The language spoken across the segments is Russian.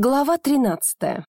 Глава 13.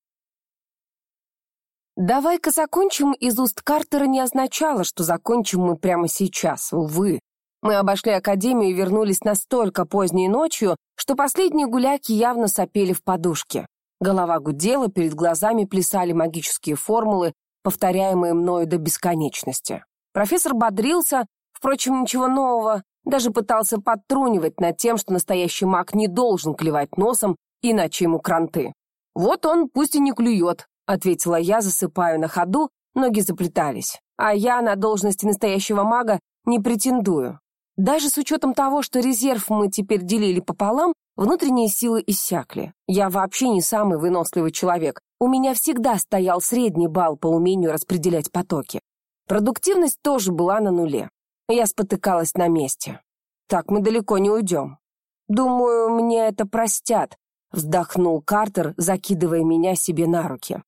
«Давай-ка закончим» из уст Картера не означало, что закончим мы прямо сейчас, увы. Мы обошли академию и вернулись настолько поздней ночью, что последние гуляки явно сопели в подушке. Голова гудела, перед глазами плясали магические формулы, повторяемые мною до бесконечности. Профессор бодрился, впрочем, ничего нового, даже пытался подтрунивать над тем, что настоящий маг не должен клевать носом иначе ему кранты. «Вот он пусть и не клюет», — ответила я, засыпая на ходу, ноги заплетались. А я на должности настоящего мага не претендую. Даже с учетом того, что резерв мы теперь делили пополам, внутренние силы иссякли. Я вообще не самый выносливый человек. У меня всегда стоял средний балл по умению распределять потоки. Продуктивность тоже была на нуле. Я спотыкалась на месте. Так мы далеко не уйдем. Думаю, мне это простят, Вздохнул Картер, закидывая меня себе на руки.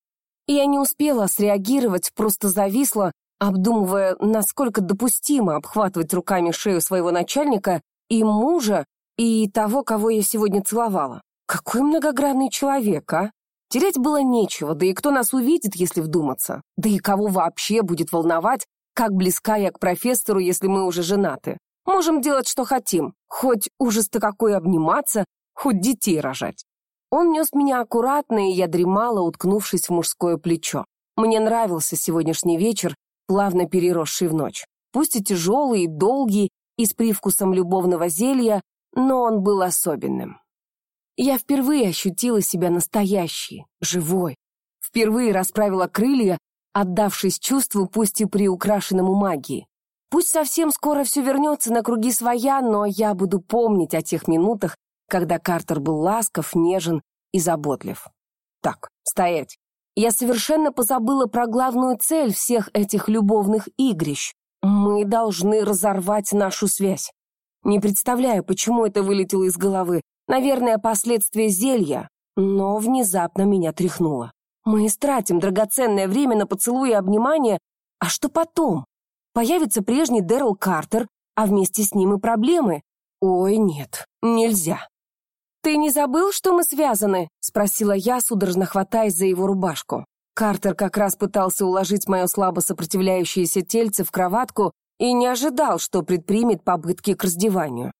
Я не успела среагировать, просто зависла, обдумывая, насколько допустимо обхватывать руками шею своего начальника и мужа, и того, кого я сегодня целовала. Какой многогранный человек, а? Терять было нечего, да и кто нас увидит, если вдуматься? Да и кого вообще будет волновать, как близка я к профессору, если мы уже женаты? Можем делать, что хотим, хоть ужас-то какой обниматься, хоть детей рожать. Он нес меня аккуратно, и я дремала, уткнувшись в мужское плечо. Мне нравился сегодняшний вечер, плавно переросший в ночь. Пусть и тяжелый, и долгий, и с привкусом любовного зелья, но он был особенным. Я впервые ощутила себя настоящей, живой. Впервые расправила крылья, отдавшись чувству, пусть и приукрашенному магии. Пусть совсем скоро все вернется на круги своя, но я буду помнить о тех минутах, когда Картер был ласков, нежен и заботлив. Так, стоять. Я совершенно позабыла про главную цель всех этих любовных игрищ. Мы должны разорвать нашу связь. Не представляю, почему это вылетело из головы. Наверное, последствия зелья. Но внезапно меня тряхнуло. Мы истратим драгоценное время на поцелуи и обнимания. А что потом? Появится прежний Дэрил Картер, а вместе с ним и проблемы. Ой, нет, нельзя. «Ты не забыл, что мы связаны?» — спросила я, судорожно хватаясь за его рубашку. Картер как раз пытался уложить мое слабо сопротивляющееся тельце в кроватку и не ожидал, что предпримет попытки к раздеванию.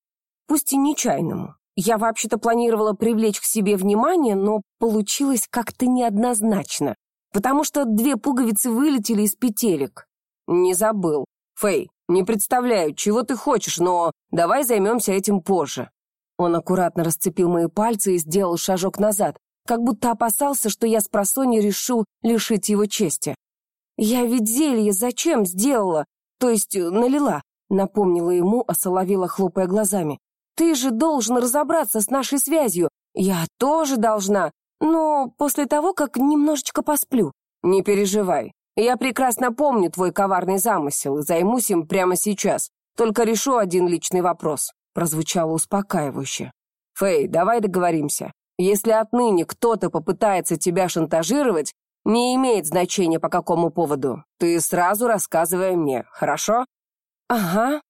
Пусть и нечаянному. Я вообще-то планировала привлечь к себе внимание, но получилось как-то неоднозначно, потому что две пуговицы вылетели из петелек. Не забыл. Фэй, не представляю, чего ты хочешь, но давай займемся этим позже. Он аккуратно расцепил мои пальцы и сделал шажок назад, как будто опасался, что я с просонья решу лишить его чести. «Я ведь зелье зачем сделала? То есть э, налила?» Напомнила ему, осоловила, хлопая глазами. «Ты же должен разобраться с нашей связью. Я тоже должна, но после того, как немножечко посплю». «Не переживай. Я прекрасно помню твой коварный замысел и займусь им прямо сейчас. Только решу один личный вопрос прозвучало успокаивающе. «Фэй, давай договоримся. Если отныне кто-то попытается тебя шантажировать, не имеет значения по какому поводу. Ты сразу рассказывай мне, хорошо?» «Ага.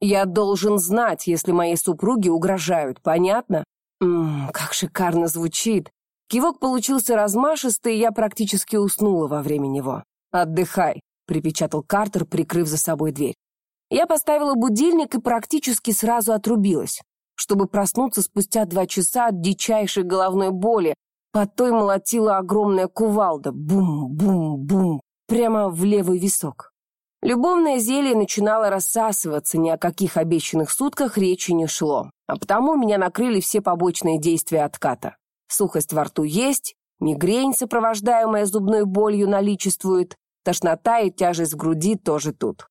Я должен знать, если моей супруге угрожают, понятно?» «Ммм, как шикарно звучит. Кивок получился размашистый, и я практически уснула во время него. «Отдыхай», — припечатал Картер, прикрыв за собой дверь. Я поставила будильник и практически сразу отрубилась, чтобы проснуться спустя два часа от дичайшей головной боли. Под той молотила огромная кувалда. Бум-бум-бум. Прямо в левый висок. Любовное зелье начинало рассасываться, ни о каких обещанных сутках речи не шло. А потому меня накрыли все побочные действия отката. Сухость во рту есть, мигрень, сопровождаемая зубной болью, наличествует, тошнота и тяжесть в груди тоже тут.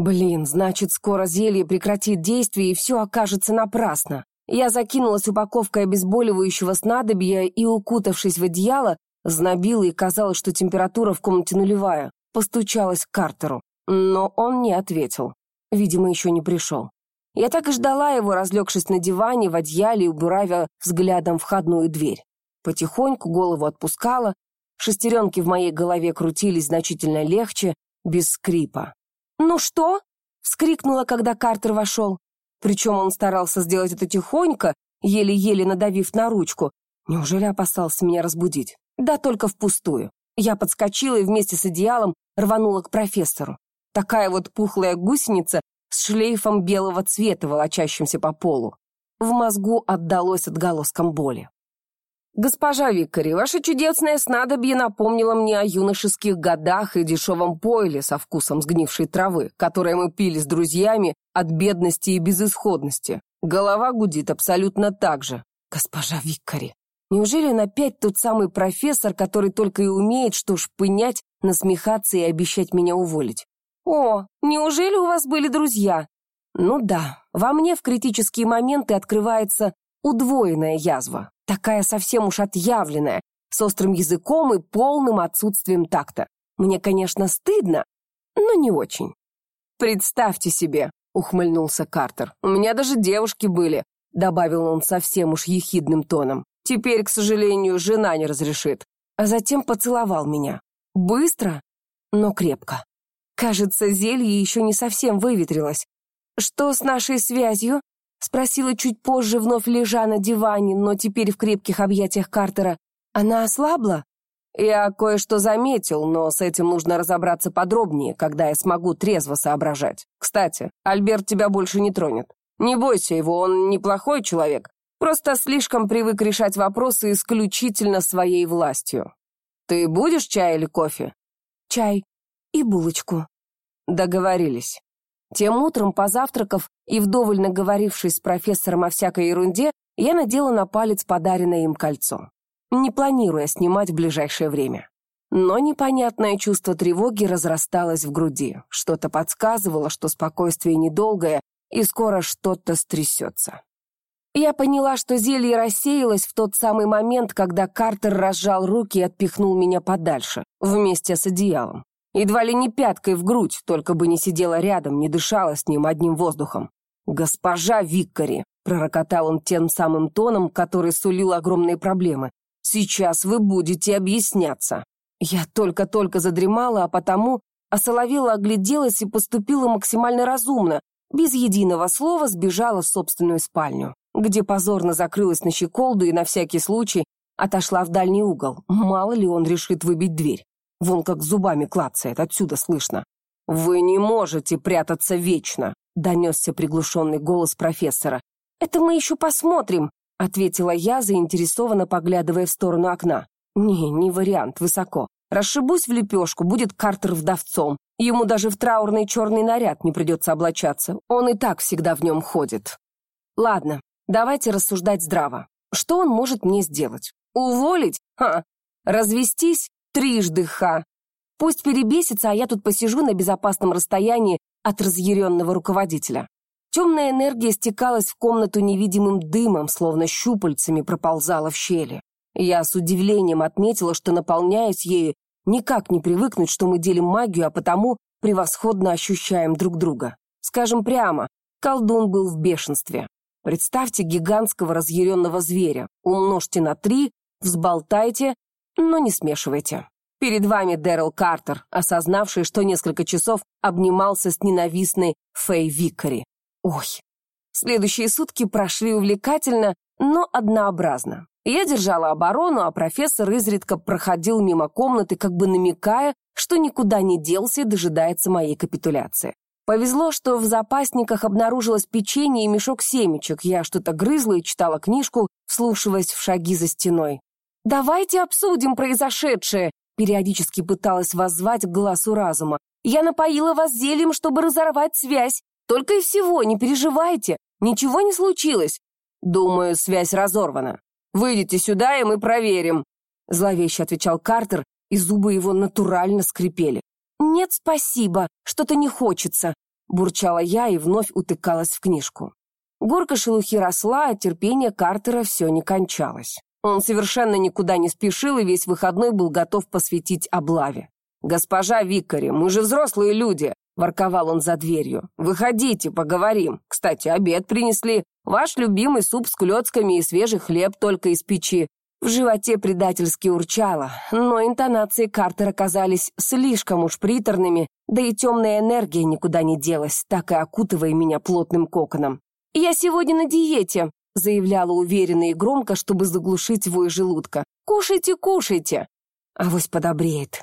Блин, значит, скоро зелье прекратит действие и все окажется напрасно. Я закинулась упаковкой обезболивающего снадобья и, укутавшись в одеяло, знобила и казалось, что температура в комнате нулевая. Постучалась к Картеру, но он не ответил. Видимо, еще не пришел. Я так и ждала его, разлегшись на диване, в одеяле и убуравя взглядом входную дверь. Потихоньку голову отпускала, шестеренки в моей голове крутились значительно легче, без скрипа. «Ну что?» — вскрикнула, когда Картер вошел. Причем он старался сделать это тихонько, еле-еле надавив на ручку, Неужели опасался меня разбудить? Да только впустую. Я подскочила и вместе с одеялом рванула к профессору. Такая вот пухлая гусеница с шлейфом белого цвета, волочащимся по полу. В мозгу отдалось отголоском боли. «Госпожа Викари, ваше чудесное снадобье напомнило мне о юношеских годах и дешевом пойле со вкусом сгнившей травы, которое мы пили с друзьями от бедности и безысходности. Голова гудит абсолютно так же. Госпожа Викари, неужели он опять тот самый профессор, который только и умеет, что ж, пынять, насмехаться и обещать меня уволить? О, неужели у вас были друзья? Ну да, во мне в критические моменты открывается удвоенная язва такая совсем уж отъявленная, с острым языком и полным отсутствием такта. Мне, конечно, стыдно, но не очень. «Представьте себе», — ухмыльнулся Картер, — «у меня даже девушки были», — добавил он совсем уж ехидным тоном. «Теперь, к сожалению, жена не разрешит». А затем поцеловал меня. Быстро, но крепко. Кажется, зелье еще не совсем выветрилось. «Что с нашей связью?» Спросила чуть позже, вновь лежа на диване, но теперь в крепких объятиях Картера. Она ослабла? Я кое-что заметил, но с этим нужно разобраться подробнее, когда я смогу трезво соображать. Кстати, Альберт тебя больше не тронет. Не бойся его, он неплохой человек, просто слишком привык решать вопросы исключительно своей властью. Ты будешь чай или кофе? Чай и булочку. Договорились. Тем утром, позавтракав и вдоволь наговорившись с профессором о всякой ерунде, я надела на палец подаренное им кольцо, не планируя снимать в ближайшее время. Но непонятное чувство тревоги разрасталось в груди. Что-то подсказывало, что спокойствие недолгое, и скоро что-то стрясется. Я поняла, что зелье рассеялось в тот самый момент, когда Картер разжал руки и отпихнул меня подальше, вместе с одеялом. Едва ли не пяткой в грудь, только бы не сидела рядом, не дышала с ним одним воздухом. «Госпожа Виккари!» — пророкотал он тем самым тоном, который сулил огромные проблемы. «Сейчас вы будете объясняться». Я только-только задремала, а потому осоловела, огляделась и поступила максимально разумно, без единого слова сбежала в собственную спальню, где позорно закрылась на щеколду и на всякий случай отошла в дальний угол. Мало ли он решит выбить дверь. Вон как зубами клацает, отсюда слышно. «Вы не можете прятаться вечно», — донесся приглушенный голос профессора. «Это мы еще посмотрим», — ответила я, заинтересованно поглядывая в сторону окна. «Не, не вариант, высоко. Расшибусь в лепешку, будет Картер вдовцом. Ему даже в траурный черный наряд не придется облачаться. Он и так всегда в нем ходит. Ладно, давайте рассуждать здраво. Что он может мне сделать? Уволить? Ха! Развестись? Трижды ха. Пусть перебесится, а я тут посижу на безопасном расстоянии от разъяренного руководителя. Темная энергия стекалась в комнату невидимым дымом, словно щупальцами проползала в щели. Я с удивлением отметила, что наполняюсь ею, никак не привыкнуть, что мы делим магию, а потому превосходно ощущаем друг друга. Скажем прямо, колдун был в бешенстве. Представьте гигантского разъяренного зверя, умножьте на три, взболтайте но не смешивайте. Перед вами Дэрил Картер, осознавший, что несколько часов обнимался с ненавистной Фэй Викари. Ой, следующие сутки прошли увлекательно, но однообразно. Я держала оборону, а профессор изредка проходил мимо комнаты, как бы намекая, что никуда не делся и дожидается моей капитуляции. Повезло, что в запасниках обнаружилось печенье и мешок семечек. Я что-то грызла и читала книжку, вслушиваясь в шаги за стеной. «Давайте обсудим произошедшее», — периодически пыталась воззвать к голосу разума. «Я напоила вас зельем, чтобы разорвать связь. Только и всего, не переживайте. Ничего не случилось. Думаю, связь разорвана. Выйдите сюда, и мы проверим», — зловеще отвечал Картер, и зубы его натурально скрипели. «Нет, спасибо, что-то не хочется», — бурчала я и вновь утыкалась в книжку. Горка шелухи росла, а терпение Картера все не кончалось. Он совершенно никуда не спешил и весь выходной был готов посвятить облаве. «Госпожа Викари, мы же взрослые люди!» – ворковал он за дверью. «Выходите, поговорим. Кстати, обед принесли. Ваш любимый суп с клетками и свежий хлеб только из печи. В животе предательски урчало, но интонации Картера казались слишком уж приторными, да и темная энергия никуда не делась, так и окутывая меня плотным коконом. «Я сегодня на диете», заявляла уверенно и громко, чтобы заглушить вой желудка. «Кушайте, кушайте!» Авось подобреет.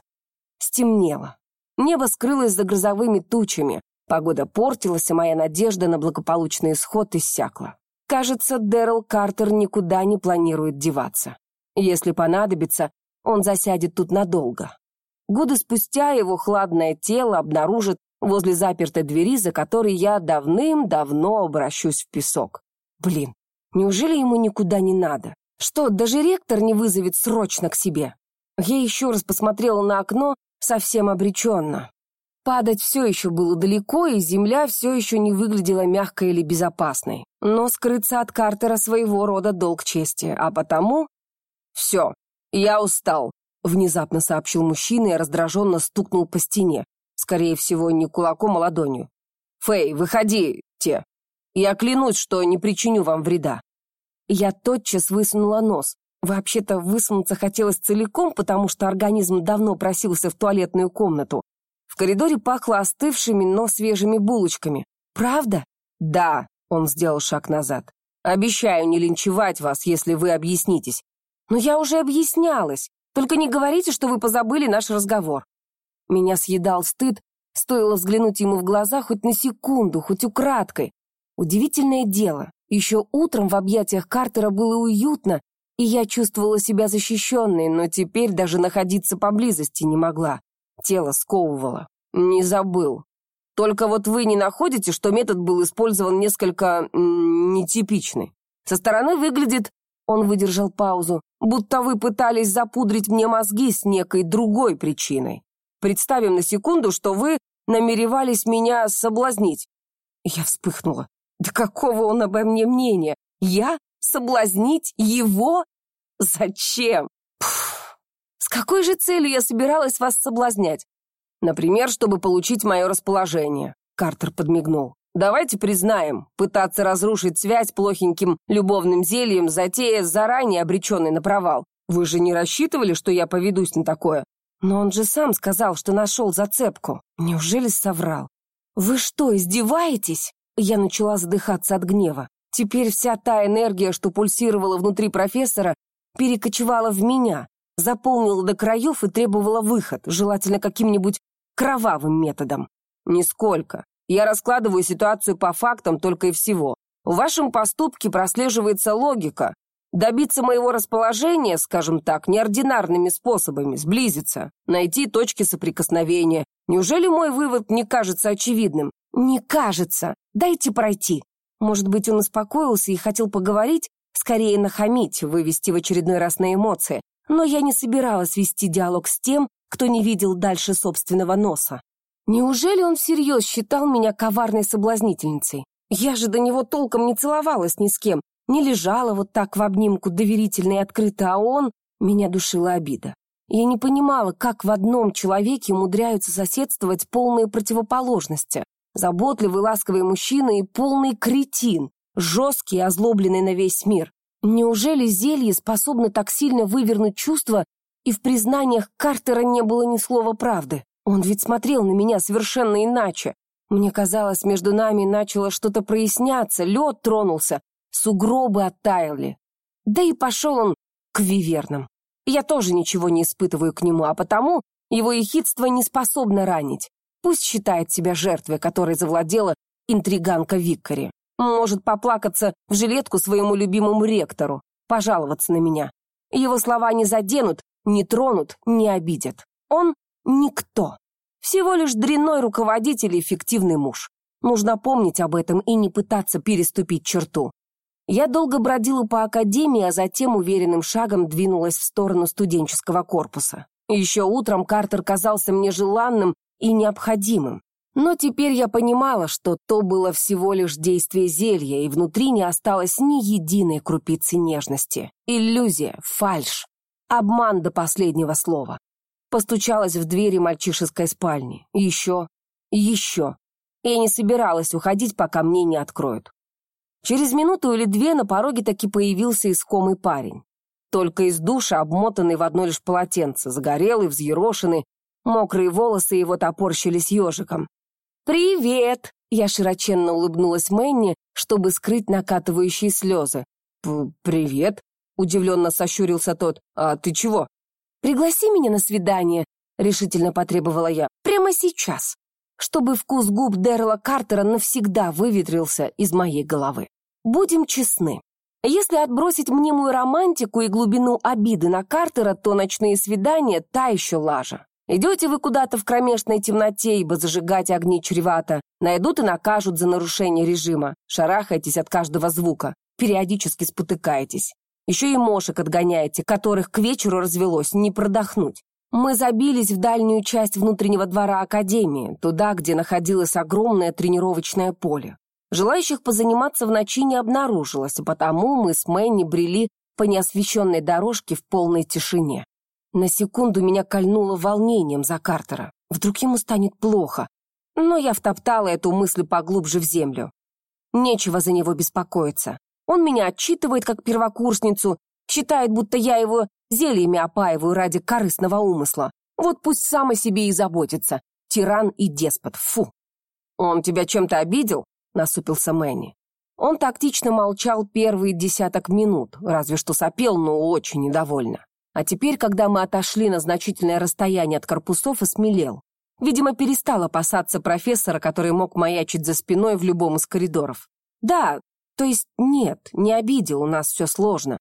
Стемнело. Небо скрылось за грозовыми тучами. Погода портилась, и моя надежда на благополучный исход иссякла. Кажется, Дэрил Картер никуда не планирует деваться. Если понадобится, он засядет тут надолго. Годы спустя его хладное тело обнаружит возле запертой двери, за которой я давным-давно обращусь в песок. Блин, неужели ему никуда не надо? Что, даже ректор не вызовет срочно к себе? Я еще раз посмотрела на окно, совсем обреченно. Падать все еще было далеко, и земля все еще не выглядела мягкой или безопасной. Но скрыться от Картера своего рода долг чести, а потому... «Все, я устал», — внезапно сообщил мужчина и раздраженно стукнул по стене. Скорее всего, не кулаком, а ладонью. «Фэй, выходите! Я клянусь, что не причиню вам вреда». Я тотчас высунула нос. Вообще-то высунуться хотелось целиком, потому что организм давно просился в туалетную комнату. В коридоре пахло остывшими, но свежими булочками. «Правда?» «Да», — он сделал шаг назад. «Обещаю не линчевать вас, если вы объяснитесь». «Но я уже объяснялась. Только не говорите, что вы позабыли наш разговор». Меня съедал стыд, стоило взглянуть ему в глаза хоть на секунду, хоть украдкой. Удивительное дело, еще утром в объятиях Картера было уютно, и я чувствовала себя защищенной, но теперь даже находиться поблизости не могла. Тело сковывало. Не забыл. Только вот вы не находите, что метод был использован несколько нетипичный. Со стороны выглядит, он выдержал паузу, будто вы пытались запудрить мне мозги с некой другой причиной. Представим на секунду, что вы намеревались меня соблазнить. Я вспыхнула. Да какого он обо мне мнения? Я? Соблазнить его? Зачем? С какой же целью я собиралась вас соблазнять? Например, чтобы получить мое расположение. Картер подмигнул. Давайте признаем, пытаться разрушить связь плохеньким любовным зельем, затея заранее обреченный на провал. Вы же не рассчитывали, что я поведусь на такое? Но он же сам сказал, что нашел зацепку. Неужели соврал? Вы что, издеваетесь? Я начала задыхаться от гнева. Теперь вся та энергия, что пульсировала внутри профессора, перекочевала в меня заполнила до краев и требовала выход, желательно каким-нибудь кровавым методом. Нисколько. Я раскладываю ситуацию по фактам только и всего. В вашем поступке прослеживается логика. Добиться моего расположения, скажем так, неординарными способами, сблизиться, найти точки соприкосновения. Неужели мой вывод не кажется очевидным? Не кажется. Дайте пройти. Может быть, он успокоился и хотел поговорить, скорее нахамить, вывести в очередной раз на эмоции, но я не собиралась вести диалог с тем, кто не видел дальше собственного носа. Неужели он всерьез считал меня коварной соблазнительницей? Я же до него толком не целовалась ни с кем, не лежала вот так в обнимку доверительно и открыто, а он... Меня душила обида. Я не понимала, как в одном человеке умудряются соседствовать полные противоположности. Заботливый, ласковый мужчина и полный кретин, жесткий и озлобленный на весь мир. Неужели зелье способно так сильно вывернуть чувства, и в признаниях Картера не было ни слова правды? Он ведь смотрел на меня совершенно иначе. Мне казалось, между нами начало что-то проясняться, лед тронулся, сугробы оттаяли. Да и пошел он к вивернам. Я тоже ничего не испытываю к нему, а потому его ехидство не способно ранить. Пусть считает себя жертвой, которой завладела интриганка Виккари. Может поплакаться в жилетку своему любимому ректору, пожаловаться на меня. Его слова не заденут, не тронут, не обидят. Он никто. Всего лишь дрянной руководитель и фиктивный муж. Нужно помнить об этом и не пытаться переступить черту. Я долго бродила по академии, а затем уверенным шагом двинулась в сторону студенческого корпуса. Еще утром Картер казался мне желанным и необходимым. Но теперь я понимала, что то было всего лишь действие зелья, и внутри не осталось ни единой крупицы нежности. Иллюзия, фальшь, обман до последнего слова. Постучалась в двери мальчишеской спальни. Еще, еще. Я не собиралась уходить, пока мне не откроют. Через минуту или две на пороге таки появился искомый парень. Только из душа, обмотанный в одно лишь полотенце, загорелый, взъерошенный, мокрые волосы его топорщились ежиком. «Привет!» — я широченно улыбнулась Мэнни, чтобы скрыть накатывающие слезы. «Привет», — удивленно сощурился тот. «А ты чего?» «Пригласи меня на свидание», — решительно потребовала я. «Прямо сейчас, чтобы вкус губ Дэрла Картера навсегда выветрился из моей головы. Будем честны. Если отбросить мнимую романтику и глубину обиды на Картера, то ночные свидания — та еще лажа. Идете вы куда-то в кромешной темноте, ибо зажигать огни чревато. Найдут и накажут за нарушение режима. Шарахаетесь от каждого звука. Периодически спотыкаетесь. Еще и мошек отгоняете, которых к вечеру развелось не продохнуть. Мы забились в дальнюю часть внутреннего двора Академии, туда, где находилось огромное тренировочное поле. Желающих позаниматься в ночи не обнаружилось, а потому мы с Мэнни брели по неосвещенной дорожке в полной тишине. На секунду меня кольнуло волнением за Картера. Вдруг ему станет плохо. Но я втоптала эту мысль поглубже в землю. Нечего за него беспокоиться. Он меня отчитывает как первокурсницу, считает, будто я его зельями опаиваю ради корыстного умысла. Вот пусть сам о себе и заботится. Тиран и деспот, фу. «Он тебя чем-то обидел?» — насупился Мэнни. Он тактично молчал первые десяток минут, разве что сопел, но очень недовольно. А теперь, когда мы отошли на значительное расстояние от корпусов, осмелел. Видимо, перестал опасаться профессора, который мог маячить за спиной в любом из коридоров. Да, то есть нет, не обидел, у нас все сложно.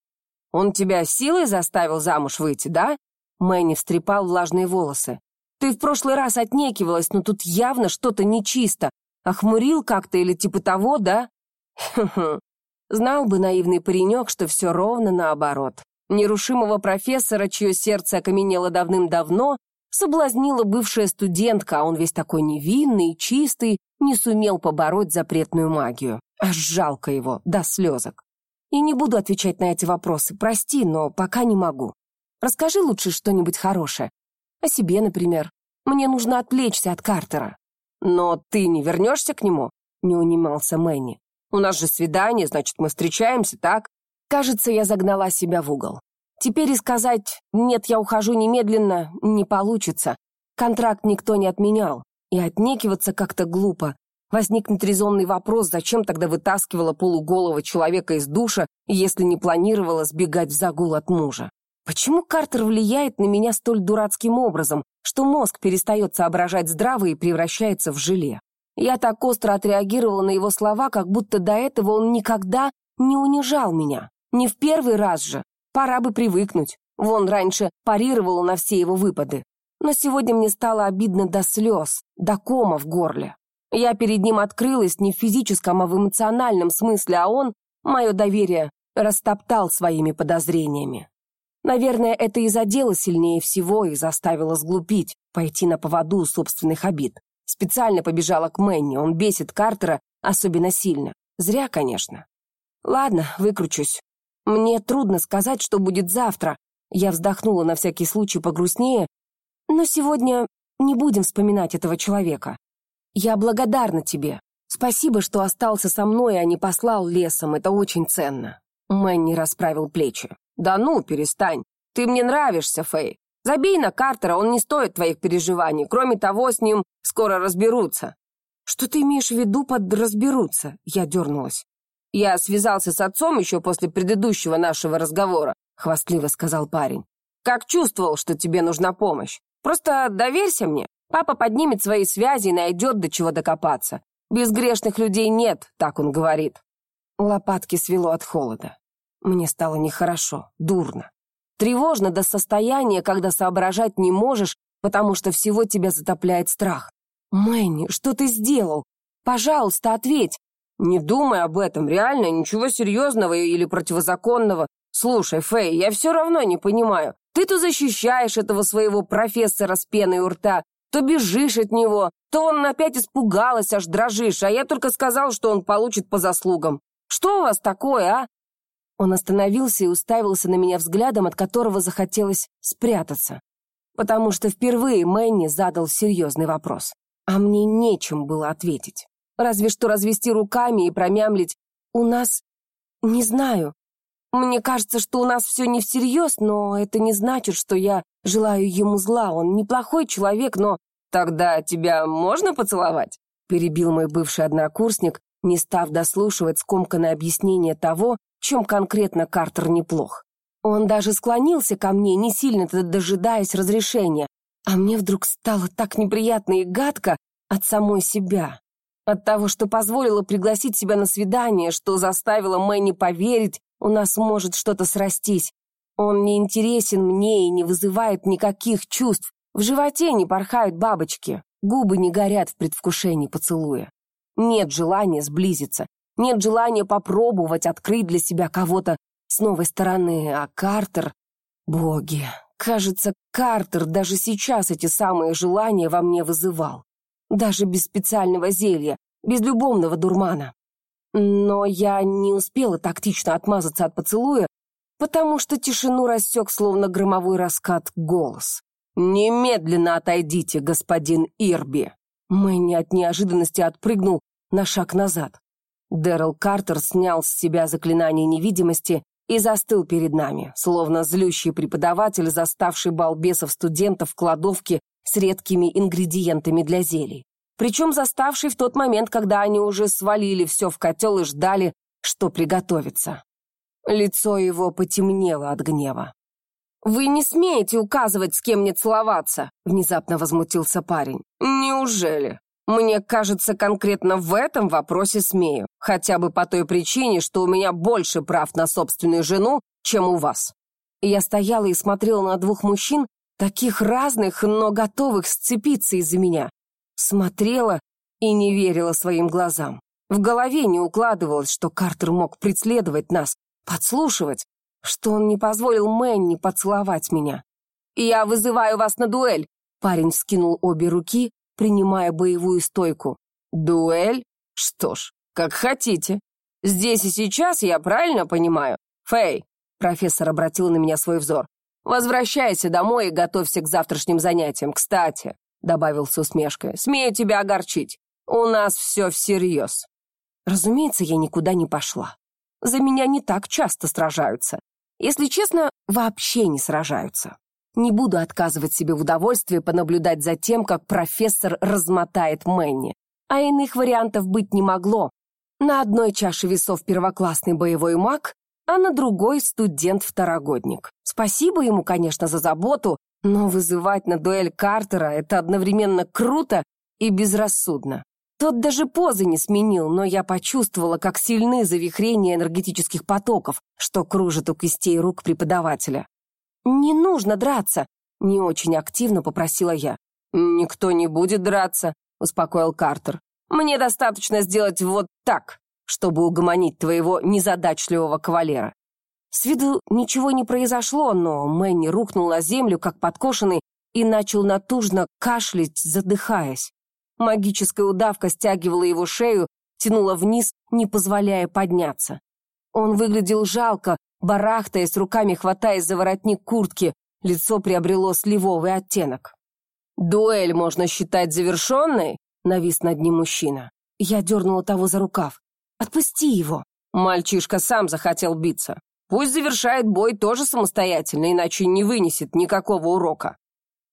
Он тебя силой заставил замуж выйти, да? Мэнни встрепал влажные волосы. Ты в прошлый раз отнекивалась, но тут явно что-то нечисто. Охмурил как-то или типа того, да? Хм-хм. Знал бы наивный паренек, что все ровно наоборот. Нерушимого профессора, чье сердце окаменело давным-давно, соблазнила бывшая студентка, а он весь такой невинный, чистый, не сумел побороть запретную магию. Аж жалко его, до слезок. И не буду отвечать на эти вопросы, прости, но пока не могу. Расскажи лучше что-нибудь хорошее. О себе, например. Мне нужно отвлечься от Картера. Но ты не вернешься к нему? Не унимался Мэнни. У нас же свидание, значит, мы встречаемся, так? Кажется, я загнала себя в угол. Теперь и сказать «нет, я ухожу немедленно» не получится. Контракт никто не отменял. И отнекиваться как-то глупо. Возникнет резонный вопрос, зачем тогда вытаскивала полуголого человека из душа, если не планировала сбегать в загул от мужа? Почему Картер влияет на меня столь дурацким образом, что мозг перестает соображать здраво и превращается в желе? Я так остро отреагировала на его слова, как будто до этого он никогда не унижал меня. Не в первый раз же. Пора бы привыкнуть. Вон раньше парировала на все его выпады. Но сегодня мне стало обидно до слез, до кома в горле. Я перед ним открылась не в физическом, а в эмоциональном смысле, а он, мое доверие, растоптал своими подозрениями. Наверное, это и задело сильнее всего и заставило сглупить, пойти на поводу собственных обид. Специально побежала к Мэнни, он бесит Картера особенно сильно. Зря, конечно. Ладно, выкручусь. Мне трудно сказать, что будет завтра. Я вздохнула на всякий случай погрустнее, но сегодня не будем вспоминать этого человека. Я благодарна тебе. Спасибо, что остался со мной, а не послал лесом. Это очень ценно». Мэнни расправил плечи. «Да ну, перестань. Ты мне нравишься, Фэй. Забей на Картера, он не стоит твоих переживаний. Кроме того, с ним скоро разберутся». «Что ты имеешь в виду под «разберутся»?» Я дернулась. «Я связался с отцом еще после предыдущего нашего разговора», хвастливо сказал парень. «Как чувствовал, что тебе нужна помощь. Просто доверься мне. Папа поднимет свои связи и найдет, до чего докопаться. Безгрешных людей нет, так он говорит. Лопатки свело от холода. Мне стало нехорошо, дурно. Тревожно до состояния, когда соображать не можешь, потому что всего тебя затопляет страх. «Мэнни, что ты сделал? Пожалуйста, ответь!» «Не думай об этом, реально, ничего серьезного или противозаконного. Слушай, Фэй, я все равно не понимаю. Ты то защищаешь этого своего профессора с пеной у рта, то бежишь от него, то он опять испугалась, аж дрожишь, а я только сказал, что он получит по заслугам. Что у вас такое, а?» Он остановился и уставился на меня взглядом, от которого захотелось спрятаться. Потому что впервые Мэнни задал серьезный вопрос. А мне нечем было ответить. Разве что развести руками и промямлить «У нас...» «Не знаю. Мне кажется, что у нас все не всерьез, но это не значит, что я желаю ему зла. Он неплохой человек, но... Тогда тебя можно поцеловать? Перебил мой бывший однокурсник, не став дослушивать скомканное объяснение того, чем конкретно Картер неплох. Он даже склонился ко мне, не сильно-то дожидаясь разрешения, а мне вдруг стало так неприятно и гадко от самой себя. От того, что позволила пригласить себя на свидание, что заставила Мэнни поверить, у нас может что-то срастись. Он не интересен мне и не вызывает никаких чувств. В животе не порхают бабочки, губы не горят в предвкушении поцелуя. Нет желания сблизиться, нет желания попробовать открыть для себя кого-то с новой стороны, а Картер... Боги, кажется, Картер даже сейчас эти самые желания во мне вызывал. Даже без специального зелья, без любовного дурмана. Но я не успела тактично отмазаться от поцелуя, потому что тишину рассек словно громовой раскат голос. «Немедленно отойдите, господин Ирби!» Мэнни от неожиданности отпрыгнул на шаг назад. Дэрил Картер снял с себя заклинание невидимости и застыл перед нами, словно злющий преподаватель, заставший балбесов студентов в кладовке с редкими ингредиентами для зелий. Причем заставший в тот момент, когда они уже свалили все в котел и ждали, что приготовится. Лицо его потемнело от гнева. «Вы не смеете указывать, с кем мне целоваться!» — внезапно возмутился парень. «Неужели? Мне кажется, конкретно в этом вопросе смею. Хотя бы по той причине, что у меня больше прав на собственную жену, чем у вас». Я стояла и смотрела на двух мужчин, таких разных, но готовых сцепиться из-за меня. Смотрела и не верила своим глазам. В голове не укладывалось, что Картер мог преследовать нас, подслушивать, что он не позволил Мэнни поцеловать меня. «Я вызываю вас на дуэль!» Парень скинул обе руки, принимая боевую стойку. «Дуэль? Что ж, как хотите. Здесь и сейчас я правильно понимаю? Фэй!» Профессор обратил на меня свой взор. «Возвращайся домой и готовься к завтрашним занятиям. Кстати, добавил с усмешкой. «Смею тебя огорчить. У нас все всерьез». Разумеется, я никуда не пошла. За меня не так часто сражаются. Если честно, вообще не сражаются. Не буду отказывать себе в удовольствии понаблюдать за тем, как профессор размотает Мэнни. А иных вариантов быть не могло. На одной чаше весов первоклассный боевой маг, а на другой студент-второгодник. Спасибо ему, конечно, за заботу, но вызывать на дуэль Картера — это одновременно круто и безрассудно. Тот даже позы не сменил, но я почувствовала, как сильны завихрения энергетических потоков, что кружат у кистей рук преподавателя. «Не нужно драться», — не очень активно попросила я. «Никто не будет драться», — успокоил Картер. «Мне достаточно сделать вот так, чтобы угомонить твоего незадачливого кавалера. С виду ничего не произошло, но Мэнни рухнул на землю, как подкошенный, и начал натужно кашлять, задыхаясь. Магическая удавка стягивала его шею, тянула вниз, не позволяя подняться. Он выглядел жалко, барахтаясь, руками хватаясь за воротник куртки, лицо приобрело сливовый оттенок. «Дуэль можно считать завершенной?» — навис над ним мужчина. Я дернула того за рукав. «Отпусти его!» Мальчишка сам захотел биться. Пусть завершает бой тоже самостоятельно, иначе не вынесет никакого урока.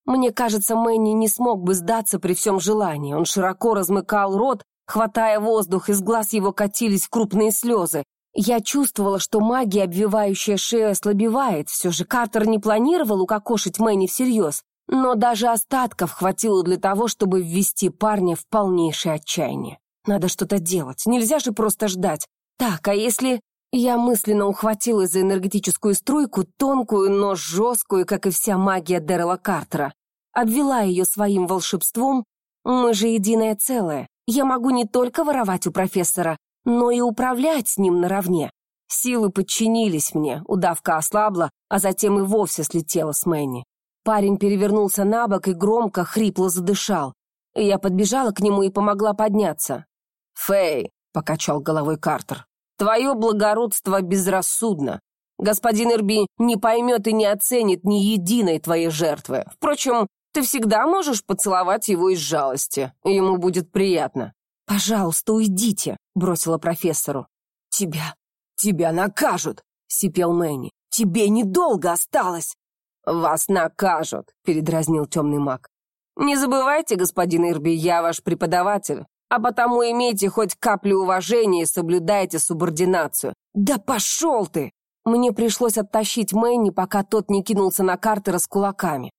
Мне кажется, Мэнни не смог бы сдаться при всем желании. Он широко размыкал рот, хватая воздух, из глаз его катились крупные слезы. Я чувствовала, что магия, обвивающая шею, ослабевает. Все же Картер не планировал укокошить Мэнни всерьез. Но даже остатков хватило для того, чтобы ввести парня в полнейшее отчаяние. Надо что-то делать, нельзя же просто ждать. Так, а если... Я мысленно ухватилась за энергетическую струйку, тонкую, но жесткую, как и вся магия Дэрила Картера. Обвела ее своим волшебством. Мы же единое целое. Я могу не только воровать у профессора, но и управлять с ним наравне. Силы подчинились мне, удавка ослабла, а затем и вовсе слетела с Мэнни. Парень перевернулся на бок и громко, хрипло задышал. Я подбежала к нему и помогла подняться. «Фэй», — покачал головой Картер, Твое благородство безрассудно. Господин Ирби не поймет и не оценит ни единой твоей жертвы. Впрочем, ты всегда можешь поцеловать его из жалости. Ему будет приятно». «Пожалуйста, уйдите», — бросила профессору. «Тебя, тебя накажут», — сипел Мэнни. «Тебе недолго осталось». «Вас накажут», — передразнил темный маг. «Не забывайте, господин Ирби, я ваш преподаватель. А потому имейте хоть каплю уважения и соблюдайте субординацию. Да пошел ты! Мне пришлось оттащить Мэнни, пока тот не кинулся на Картера с кулаками.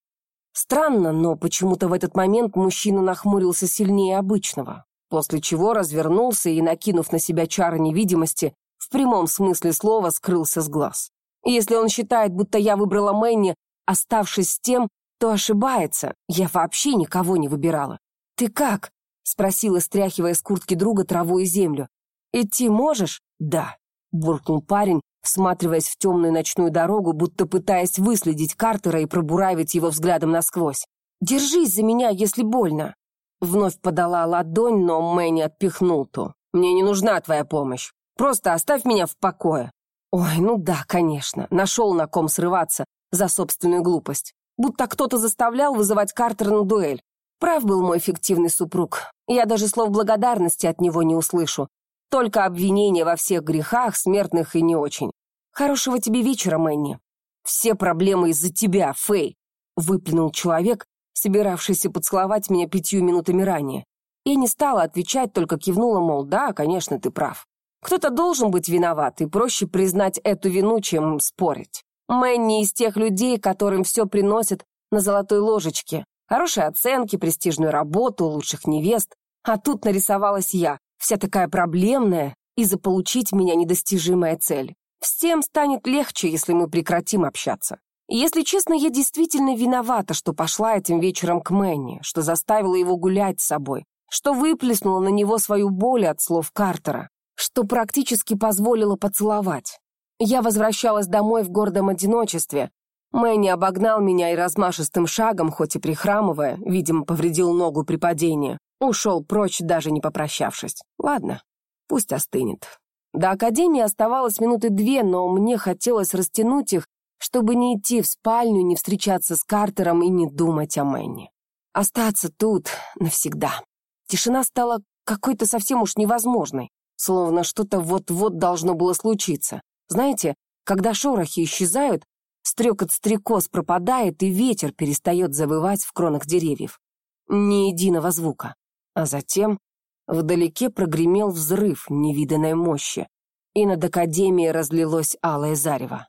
Странно, но почему-то в этот момент мужчина нахмурился сильнее обычного, после чего развернулся и, накинув на себя чары невидимости, в прямом смысле слова скрылся с глаз. Если он считает, будто я выбрала Мэнни, оставшись с тем, то ошибается. Я вообще никого не выбирала. «Ты как?» — спросила, стряхивая с куртки друга траву и землю. «Идти можешь?» «Да», — буркнул парень, всматриваясь в темную ночную дорогу, будто пытаясь выследить Картера и пробуравить его взглядом насквозь. «Держись за меня, если больно!» Вновь подала ладонь, но Мэнни отпихнул ту. «Мне не нужна твоя помощь. Просто оставь меня в покое». Ой, ну да, конечно, нашел на ком срываться за собственную глупость. Будто кто-то заставлял вызывать Картера на дуэль. Прав был мой фиктивный супруг. Я даже слов благодарности от него не услышу. Только обвинения во всех грехах, смертных и не очень. Хорошего тебе вечера, Мэнни. Все проблемы из-за тебя, Фэй, выплюнул человек, собиравшийся поцеловать меня пятью минутами ранее. Я не стала отвечать, только кивнула, мол, да, конечно, ты прав. Кто-то должен быть виноват, и проще признать эту вину, чем спорить. Мэнни из тех людей, которым все приносят на золотой ложечке. Хорошие оценки, престижную работу, лучших невест. А тут нарисовалась я, вся такая проблемная, и заполучить меня недостижимая цель. Всем станет легче, если мы прекратим общаться. Если честно, я действительно виновата, что пошла этим вечером к Мэнни, что заставила его гулять с собой, что выплеснула на него свою боль от слов Картера, что практически позволила поцеловать. Я возвращалась домой в гордом одиночестве. Мэнни обогнал меня и размашистым шагом, хоть и прихрамывая, видимо, повредил ногу при падении, ушел прочь, даже не попрощавшись. Ладно, пусть остынет. До академии оставалось минуты две, но мне хотелось растянуть их, чтобы не идти в спальню, не встречаться с Картером и не думать о Мэнни. Остаться тут навсегда. Тишина стала какой-то совсем уж невозможной, словно что-то вот-вот должно было случиться. Знаете, когда шорохи исчезают, стрекот стрекоз пропадает, и ветер перестает завывать в кронах деревьев. Ни единого звука. А затем Вдалеке прогремел взрыв невиданной мощи, и над Академией разлилось алое зарево.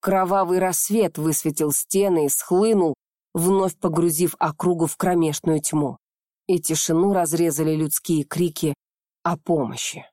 Кровавый рассвет высветил стены и схлынул, вновь погрузив округу в кромешную тьму. И тишину разрезали людские крики о помощи.